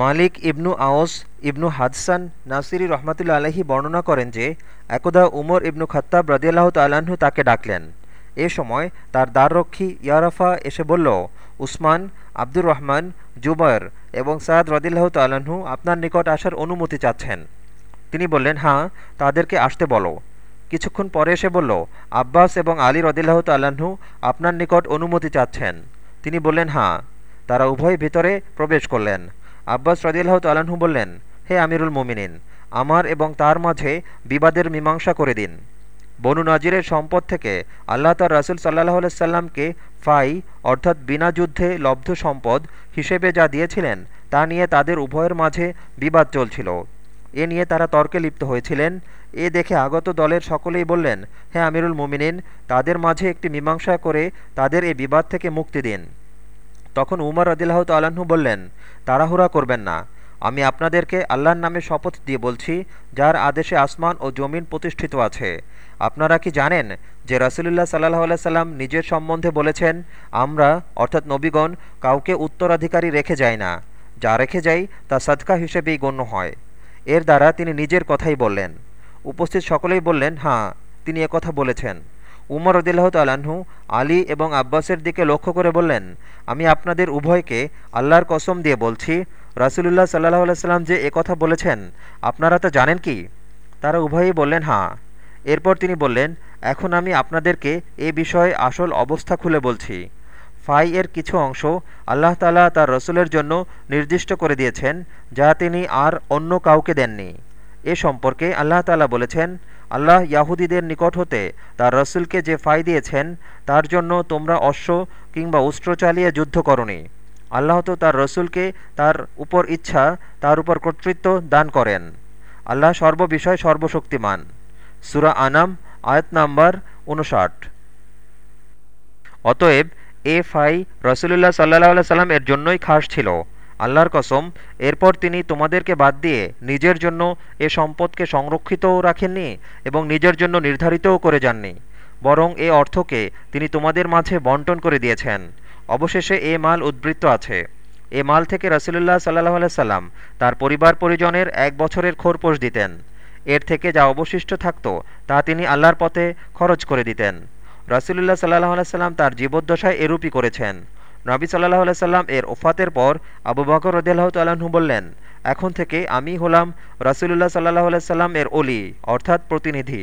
মালিক ইবনু আওস ইবনু হাদসান Nasiri রহমাতুল্লা আলহি বর্ণনা করেন যে, একদা উমর ইবনু খত্তাব রদিয়াল্লাহ তাল্লাহ্ন তাকে ডাকলেন। এ সময় তার দ্বাররক্ষী ইয়ারাফা এসে বলল, উসমান, আব্দুর রহমান জুবর এবং সাদ রদিল্লাহ তাল্লাহ্ন আপনার নিকট আসার অনুমতি চাচ্ছেন। তিনি বললেন হাঁ তাদেরকে আসতে বলো। কিছুক্ষণ পরে এসে বলল, আব্বাস এবং আলী রদিল্লাহ তাল্লাহ্ন আপনার নিকট অনুমতি চাচ্ছেন। তিনি বললেন হাঁ তারা উভয় ভিতরে প্রবেশ করলেন। আব্বাস রদিল্লাহ তাল্লাহ্ন বললেন, হে আমিরুল মুমিনিন, আমার এবং তার মাঝে বিবাদের মীমাংসা করে দিন। বনু নাজিরের সম্পদ থেকে আল্লাহ তার রাসুল সাল্লাহ সাল্লামকে ফাই, অর্থাৎ বিনা যুদ্ধে লব্ধ সম্পদ হিসেবে যা দিয়েছিলেন, তা নিয়ে তাদের উভয়ের মাঝে বিবাদ চলছিল। এ নিয়ে তারা তর্কে লিপ্ত হয়েছিলেন। এ দেখে আগত দলের সকলেই বললেন হ্যাঁ আমিরুল মুমিনিন, তাদের মাঝে একটি মীমাংসা করে তাদের এই বিবাদ থেকে মুক্তি দিন। তখন উমর রদিল্লাহ তাল্লাহ্ন বললেন, তাড়াহুড়া করবেন না। আমি আপনাদেরকে আল্লাহর নামে শপথ দিয়ে বলছি, যার আদেশে আসমান ও জমিন প্রতিষ্ঠিত আছে। আপনারা কি জানেন যে রাসুলুল্লাহ সাল্লাহ সাল্লাম নিজের সম্বন্ধে বলেছেন, আমরা, অর্থাৎ নবীগণ, কাউকে উত্তরাধিকারী রেখে যাই না। যা রেখে যাই, তা সদকা হিসেবেই গণ্য হয়। এর দ্বারা তিনি নিজের কথাই বললেন। উপস্থিত সকলেই বললেন হ্যাঁ তিনি কথা বলেছেন। উমর রদিল্লাহ তালাহু আলী এবং আব্বাসের দিকে লক্ষ্য করে বললেন, আমি আপনাদের উভয়কে আল্লাহর কসম দিয়ে বলছি, রাসুলুল্লাহ সাল্লাহ সাল্লাম যে কথা বলেছেন, আপনারা তা জানেন কি? তারা উভয়ই বললেন হাঁ এরপর তিনি বললেন, এখন আমি আপনাদেরকে এ বিষয়ে আসল অবস্থা খুলে বলছি। ফাই এর কিছু অংশ আল্লাহ তালা তার রসুলের জন্য নির্দিষ্ট করে দিয়েছেন, যা তিনি আর অন্য কাউকে দেননি। এ সম্পর্কে আল্লাহ তালা বলেছেন আল্লাহ ইয়াহুদীদের নিকট হতে তার রসুলকে যে ফাই দিয়েছেন, তার জন্য তোমরা অশ্ব কিংবা উস্ত্র চালিয়ে যুদ্ধ করনি। আল্লাহ তো তার রসুলকে তার উপর ইচ্ছা, তার উপর কর্তৃত্ব দান করেন। আল্লাহ সর্ববিষয় সর্বশক্তিমান। সুরা আনাম, আয়াত নাম্বার উনষাট অতএব, এ ফাই রসুলুল্লাহ সাল্লাহ সাল্লাম এর জন্যই খাস ছিল। আল্লাহর কসম, এরপর তিনি তোমাদেরকে বাদ দিয়ে নিজের জন্য এ সম্পদকে সংরক্ষিতও রাখেননি এবং নিজের জন্য নির্ধারিতও করে যাননি। বরং এ অর্থকে তিনি তোমাদের মাঝে বন্টন করে দিয়েছেন। অবশেষে এ মাল উদ্বৃত্ত আছে। এ মাল থেকে রসুলুল্লাহ সাল্লাহ সাল্লাম তার পরিবার পরিজনের এক বছরের খোরপোষ দিতেন। এর থেকে যা অবশিষ্ট থাকত, তা তিনি আল্লাহর পথে খরচ করে দিতেন। রসুলুল্লাহ সাল্লাহ সাল্লাম তার জীবদ্দশায় এরূপই করেছেন। নবী সাল্লাহ সাল্লাম এর ওফাতের পর আবু বকর রদিয়াল্লাহ তাল্লাহ্ন বললেন, এখন থেকে আমি হলাম রসুলুল্লাহ সাল্লাহ সাল্লাম এর অলি অর্থাৎ প্রতিনিধি।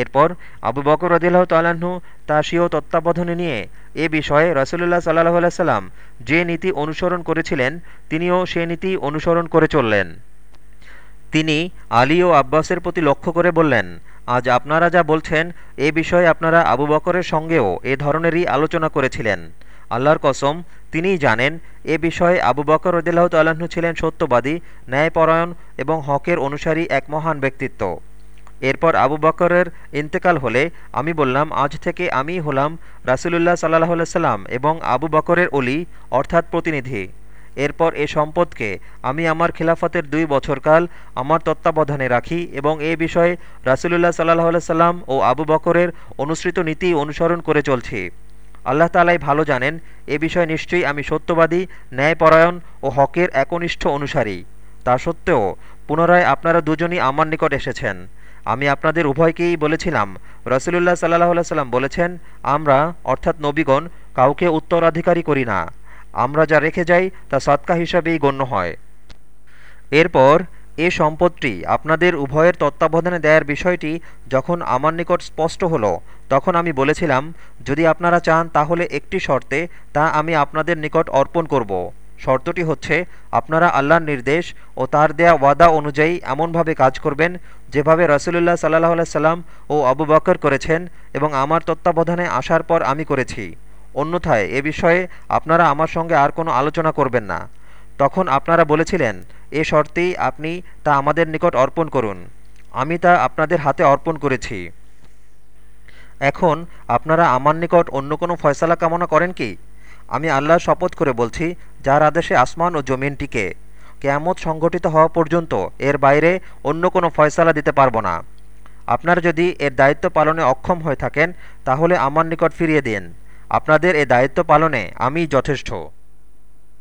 এরপর আবু বকর রদিল্লাহ তাল্লাহ্ন তা স্বীয় তত্ত্বাবধানে নিয়ে এ বিষয়ে রসুলুল্লাহ সাল্লাহ সাল্লাম যে নীতি অনুসরণ করেছিলেন, তিনিও সে নীতি অনুসরণ করে চললেন। তিনি আলী ও আব্বাসের প্রতি লক্ষ্য করে বললেন, আজ আপনারা যা বলছেন, এ বিষয়ে আপনারা আবু বকরের সঙ্গেও এ ধরনেরই আলোচনা করেছিলেন। আল্লাহর কসম, তিনিই জানেন, এ বিষয়ে আবু বকর রদিল্লাহ তাল্লাহ্ন ছিলেন সত্যবাদী, ন্যায়পরায়ণ এবং হকের অনুসারী এক মহান ব্যক্তিত্ব। এরপর আবু বকরের ইন্তেকাল হলে আমি বললাম, আজ থেকে আমি হলাম রাসুলুল্লাহ সাল্লাহ সাল্লাম এবং আবু বকরের অলি অর্থাৎ প্রতিনিধি। এরপর এ সম্পদকে আমি আমার খিলাফতের দুই বছরকাল আমার তত্ত্বাবধানে রাখি এবং এ বিষয়ে রাসুলুল্লাহ সাল্লাহ সাল্লাম ও আবু বকরের অনুসৃত নীতি অনুসরণ করে চলছি। আল্লাহ তালাই ভালো জানেন, এ বিষয়ে নিশ্চয়ই আমি সত্যবাদী, ন্যায়পরায়ণ ও হকের একনিষ্ঠ অনুসারী। তা সত্ত্বেও পুনরায় আপনারা দুজনই আমার নিকট এসেছেন। আমি আপনাদের উভয়কেই বলেছিলাম, রসুলুল্লাহ সাল্লাহ সাল্লাম বলেছেন, আমরা, অর্থাৎ নবীগণ, কাউকে উত্তরাধিকারী করি না। আমরা যা রেখে যাই তা সৎকা হিসাবেই গণ্য হয়। এরপর এ সম্পদটি আপনাদের উভয়ের তত্ত্বাবধানে দেয়ার বিষয়টি যখন আমার নিকট স্পষ্ট হলো, তখন আমি বলেছিলাম, যদি আপনারা চান তাহলে একটি শর্তে তা আমি আপনাদের নিকট অর্পণ করব। শর্তটি হচ্ছে, আপনারা আল্লাহর নির্দেশ ও তার দেয়া ওয়াদা অনুযায়ী এমনভাবে কাজ করবেন যেভাবে রসুলুল্লাহ সাল্লাহ সাল্লাম ও আবু বকর করেছেন এবং আমার তত্ত্বাবধানে আসার পর আমি করেছি। অন্যথায় এ বিষয়ে আপনারা আমার সঙ্গে আর কোনো আলোচনা করবেন না। তখন আপনারা বলেছিলেন, এ শর্তেই আপনি তা আমাদের নিকট অর্পণ করুন। আমি তা আপনাদের হাতে অর্পণ করেছি। এখন আপনারা আমার নিকট অন্য কোনো ফয়সালা কামনা করেন কি? আমি আল্লাহর শপথ করে বলছি, যার আদেশে আসমান ও জমিনটিকে কেয়ামত সংগঠিত হওয়া পর্যন্ত এর বাইরে অন্য কোনো ফয়সালা দিতে পারব না। আপনারা যদি এর দায়িত্ব পালনে অক্ষম হয়ে থাকেন, তাহলে আমার নিকট ফিরিয়ে দিন। আপনাদের এ দায়িত্ব পালনে আমি যথেষ্ট।